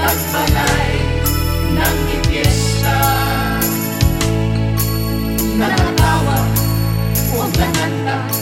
pagbalay ng ipiesta. Nanatawa, huwag na handa